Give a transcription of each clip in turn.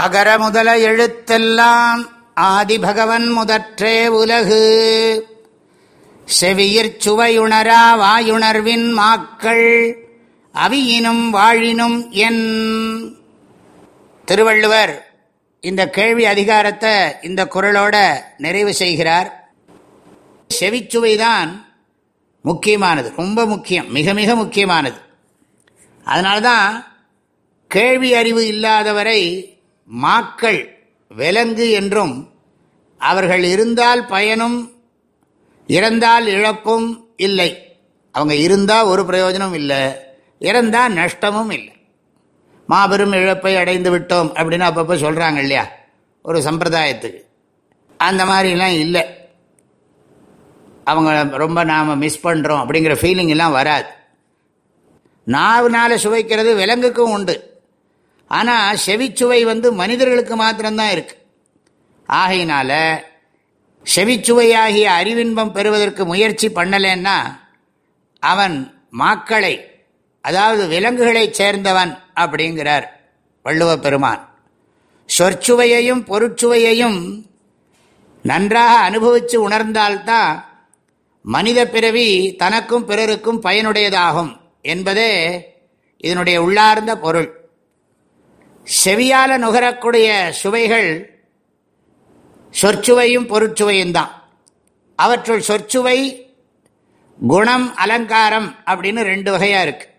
அகர முதல எழுத்தெல்லாம் ஆதிபகவன் முதற்றே உலகு. செவியிற் சுவையுணரா வாயுணர்வின் மாக்கள் அவியினும் வாழினும் என். திருவள்ளுவர் இந்த கேள்வி அதிகாரத்தை இந்த குரலோட நிறைவு செய்கிறார். செவிச்சுவைதான் முக்கியமானது ரொம்ப முக்கியம் மிக மிக முக்கியமானது. அதனால்தான் கேள்வி அறிவு இல்லாதவரை மாக்கள் விலங்கு என்றும் அவர்கள் இருந்தால் பயனும் இறந்தால் இழப்பும் இல்லை. அவங்க இருந்தால் ஒரு பிரயோஜனம் இல்லை இறந்தால் நஷ்டமும் இல்லை. மாபெரும் இழப்பை அடைந்து விட்டோம் அப்படின்னு அப்பப்போ சொல்கிறாங்க இல்லையா? ஒரு சம்பிரதாயத்துக்கு. அந்த மாதிரிலாம் இல்லை. அவங்க ரொம்ப நாம் மிஸ் பண்ணுறோம் அப்படிங்கிற ஃபீலிங் எல்லாம் வராது. நாவுனால சுவைக்கிறது விலங்குக்கும் உண்டு. ஆனால் செவிச்சுவை வந்து மனிதர்களுக்கு மாத்திரம்தான் இருக்கு. ஆகையினால செவிச்சுவையாகிய அறிவின்பம் பெறுவதற்கு முயற்சி பண்ணலன்னா அவன் மாக்களை அதாவது விலங்குகளைச் சேர்ந்தவன் அப்படிங்கிறார் வள்ளுவ பெருமான். சொற்சுவையையும் பொருட்சுவையையும் நன்றாக அனுபவித்து உணர்ந்தால்தான் மனித பிறவி தனக்கும் பிறருக்கும் பயனுடையதாகும் என்பதே இதனுடைய உள்ளார்ந்த பொருள். செவியால் நுகரக்கூடிய சுவைகள் சொற்சுவையும் பொருட்சுவையும் தான். அவற்றுள் சொற்சுவை குணம் அலங்காரம் அப்படின்னு ரெண்டு வகையாக இருக்குது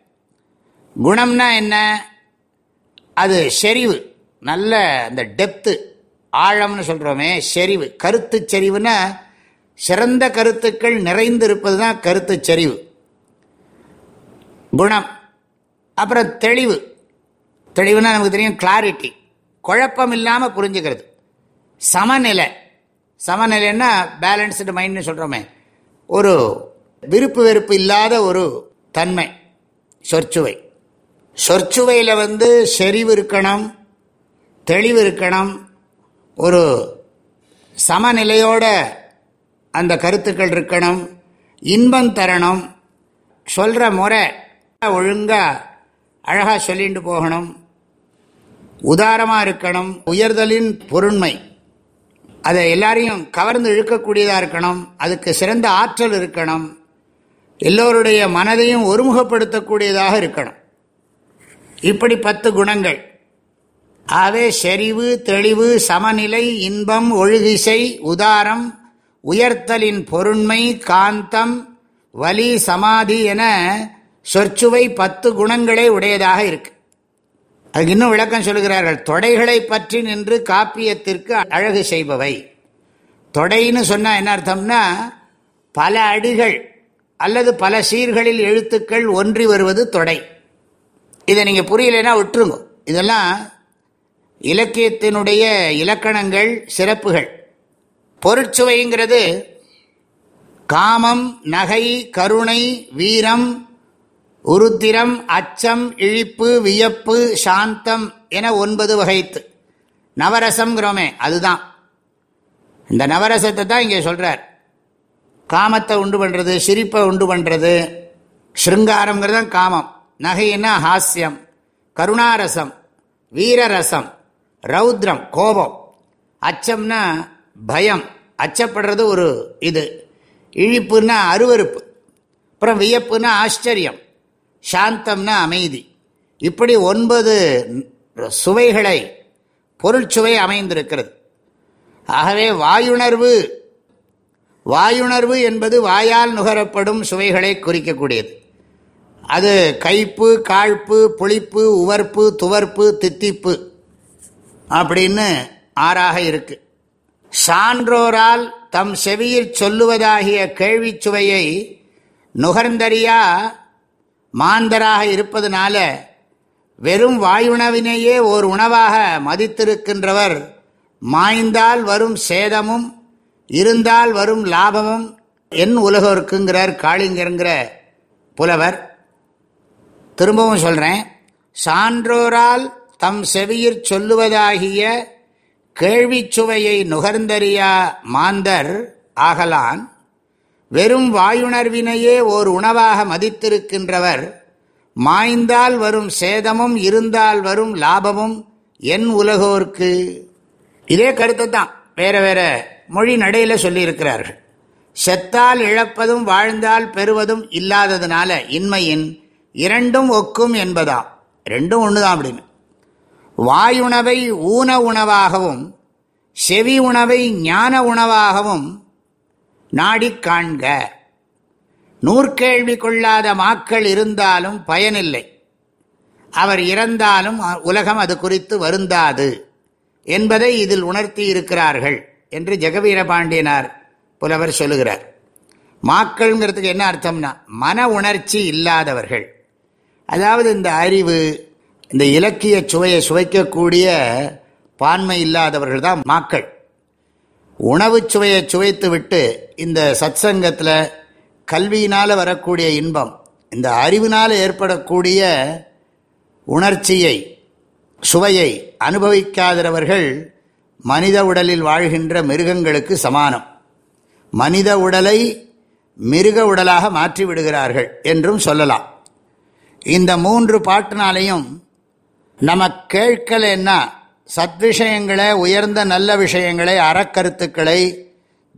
குணம்னா என்ன? அது செறிவு. நல்ல அந்த டெப்த்து ஆழம்னு சொல்கிறோமே செறிவு. கருத்து செறிவுனா சிறந்த கருத்துக்கள் நிறைந்திருப்பது தான் கருத்து செறிவு. குணம். அப்புறம் தெளிவு. தெளிவுனா நமக்கு தெரியும் கிளாரிட்டி குழப்பம் இல்லாமல் புரிஞ்சுக்கிறது. சமநிலை. சமநிலைன்னா பேலன்ஸ்டு மைண்ட்னு சொல்கிறோமே ஒரு விருப்பு வெறுப்பு இல்லாத ஒரு தன்மை. சொற்சுவை. சொற்சுவையில் வந்து செறிவு இருக்கணும் தெளிவு இருக்கணும். ஒரு சமநிலையோட அந்த கருத்துக்கள் இருக்கணும். இன்பம் தரணும். சொல்கிற முறை ஒழுங்காக அழகாக சொல்லிட்டு போகணும். உதாரமாக இருக்கணும். உயர்தலின் பொருண்மை. அதை எல்லாரையும் கவர்ந்து இழுக்கக்கூடியதாக இருக்கணும். அதுக்கு சிறந்த ஆற்றல் இருக்கணும். எல்லோருடைய மனதையும் ஒருமுகப்படுத்தக்கூடியதாக இருக்கணும். இப்படி பத்து குணங்கள். ஆகவே செறிவு தெளிவு சமநிலை இன்பம் ஒழுகிசை உதாரம் உயர்த்தலின் பொருண்மை காந்தம் வலி சமாதி என சொற்சுவை பத்து குணங்களே உடையதாக இருக்கு. அதுக்கு இன்னும் விளக்கம் சொல்கிறார்கள் தொடைகளை பற்றி நின்று காப்பியத்திற்கு அழகு செய்பவை. தொடைன்னு சொன்னால் என்ன அர்த்தம்னா பல அடிகள் அல்லது பல சீர்களில் எழுத்துக்கள் ஒன்றி வருவது தொடை. இதை நீங்கள் புரியலைன்னா விட்டுருங்க. இதெல்லாம் இலக்கியத்தினுடைய இலக்கணங்கள் சிறப்புகள். பொருட்சுவைங்கிறது காமம் நகை கருணை வீரம் உருத்திரம் அச்சம் இழிப்பு வியப்பு சாந்தம் என ஒன்பது வகைத்து. நவரசம்ங்கிறோமே அதுதான். இந்த நவரசத்தை தான் இங்கே சொல்கிறார் காமத்தை உண்டு பண்ணுறது சிரிப்பை உண்டு பண்ணுறது ஸ்ருங்காரங்கிறது தான் காமம். நகைன்னா ஹாஸ்யம் கருணாரசம் வீரரசம் ரௌத்ரம் கோபம். அச்சம்னா பயம் அச்சப்படுறது ஒரு இது. இழிப்புன்னா அருவறுப்பு அப்புறம் வியப்புனா ஆச்சரியம். சாந்தம்னா அமைதி. இப்படி ஒன்பது சுவைகளை பொருட்சுவை அமைந்திருக்கிறது. ஆகவே வாயுணர்வு வாயுணர்வு என்பது வாயால் நுகரப்படும் சுவைகளை குறிக்கக்கூடியது. அது கைப்பு காழ்ப்பு புளிப்பு உவர்ப்பு துவர்ப்பு தித்திப்பு அப்படின்னு ஆறாக இருக்கு. சான்றோரால் தம் செவியில் சொல்லுவதாகிய கேள்வி சுவையை நுகர்ந்தறியா மாந்தராக இருப்பதனால வெறும் வாயுணவினையே ஓர் உணவாக மதித்திருக்கின்றவர். மாய்ந்தால் வரும் சேதமும் இருந்தால் வரும் லாபமும் என் உலகருக்குங்கிறார் காளிங்கருங்கிற புலவர். திரும்பவும் சொல்கிறேன் சான்றோரால் தம் செவியிற் சொல்லுவதாகிய கேள்விச்சுவையை நுகர்ந்தறியா மாந்தர் ஆகலான். வெறும் வாயுணர்வினையே ஓர் உணவாக மதித்திருக்கின்றவர். மாய்ந்தால் வரும் சேதமும் இருந்தால் வரும் லாபமும் என் உலகோர்க்கு. இதே கருத்தை தான் வேற வேற மொழி நடையில் சொல்லியிருக்கிறார்கள். செத்தால் இழப்பதும் வாழ்ந்தால் பெறுவதும் இல்லாததுனால இன்மையின் இரண்டும் ஒக்கும் என்பதாம் ரெண்டும் ஒண்ணுதான் அப்படின்னு. வாயுணவை ஊன உணவாகவும் செவி உணவை ஞான உணவாகவும் நாடிக் காண்க. நூற்கேள்வி கொள்ளாத மாக்கள் இருந்தாலும் பயனில்லை. அவர் இறந்தாலும் உலகம் அது குறித்து வருந்தாது என்பதை இதில் உணர்த்தி இருக்கிறார்கள் என்று ஜெகவீர பாண்டியனார் புலவர் சொல்லுகிறார். மாக்கள்ங்கிறதுக்கு என்ன அர்த்தம்னா மன உணர்ச்சி இல்லாதவர்கள். அதாவது இந்த அறிவு இந்த இலக்கிய சுவையை சுவைக்கக்கூடிய பான்மை இல்லாதவர்கள் தான் மாக்கள். உணவு சுவையை சுவைத்து விட்டு இந்த சத்சங்கத்தில் கல்வியினால் வரக்கூடிய இன்பம் இந்த அறிவினால் ஏற்படக்கூடிய உணர்ச்சியை சுவையை அனுபவிக்காதவர்கள் மனித உடலில் வாழ்கின்ற மிருகங்களுக்கு சமானம். மனித உடலை மிருக உடலாக மாற்றி விடுகிறார்கள் என்றும் சொல்லலாம். இந்த மூன்று பாட்டினாலையும் நம்ம கேட்கலன்னா சத்விஷயங்களை உயர்ந்த நல்ல விஷயங்களை அறக்கருத்துக்களை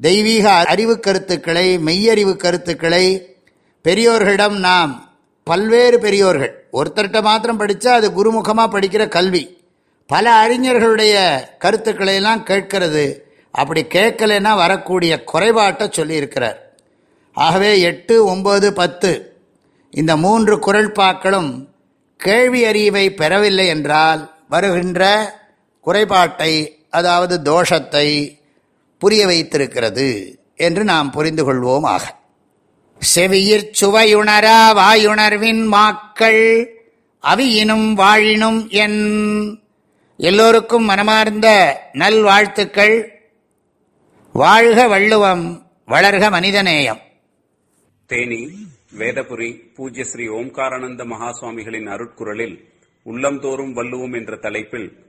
தெய்வீக அறிவு கருத்துக்களை மெய்யறிவு கருத்துக்களை பெரியோர்களிடம் நாம் பல்வேறு பெரியோர்கள் ஒருத்தர்கிட்ட மாத்திரம் படித்தா அது குருமுகமாக படிக்கிற கல்வி. பல அறிஞர்களுடைய கருத்துக்களை எல்லாம் கேட்கிறது. அப்படி கேட்கலைன்னா வரக்கூடிய குறைபாட்டை சொல்லியிருக்கிறார். ஆகவே எட்டு ஒம்பது பத்து இந்த மூன்று குரல்பாக்களும் கேள்வி அறிவை பெறவில்லை என்றால் வருகின்ற குறைபாட்டை அதாவது தோஷத்தை புரிய வைத்திருக்கிறது என்று நாம் புரிந்து கொள்வோம் ஆக செவியிற் சுவையுணரா வாயுணர்வின் மாக்கள் அவியினும் வாழினும் என் எல்லோருக்கும் மனமார்ந்த நல்வாழ்த்துக்கள். வாழ்க வள்ளுவம் வளர்க மனிதநேயம். தேனி வேதபுரி பூஜ்ய ஸ்ரீ ஓம்காரானந்த மகாசுவாமிகளின் அருட்குரலில் உள்ளம்தோறும் வள்ளுவோம் என்ற தலைப்பில்